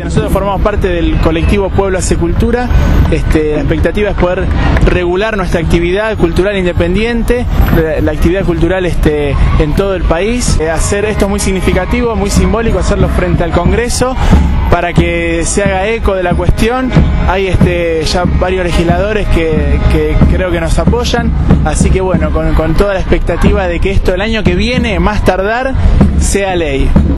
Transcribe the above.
Este, nosotros formamos parte del colectivo Pueblo Hace Cultura. Este, la expectativa es poder regular nuestra actividad cultural independiente, la, la actividad cultural este, en todo el país. Eh, hacer esto muy significativo, muy simbólico, hacerlo frente al Congreso para que se haga eco de la cuestión. Hay este, ya varios legisladores que, que creo que nos apoyan, así que bueno, con, con toda la expectativa de que esto el año que viene, más tardar, sea ley.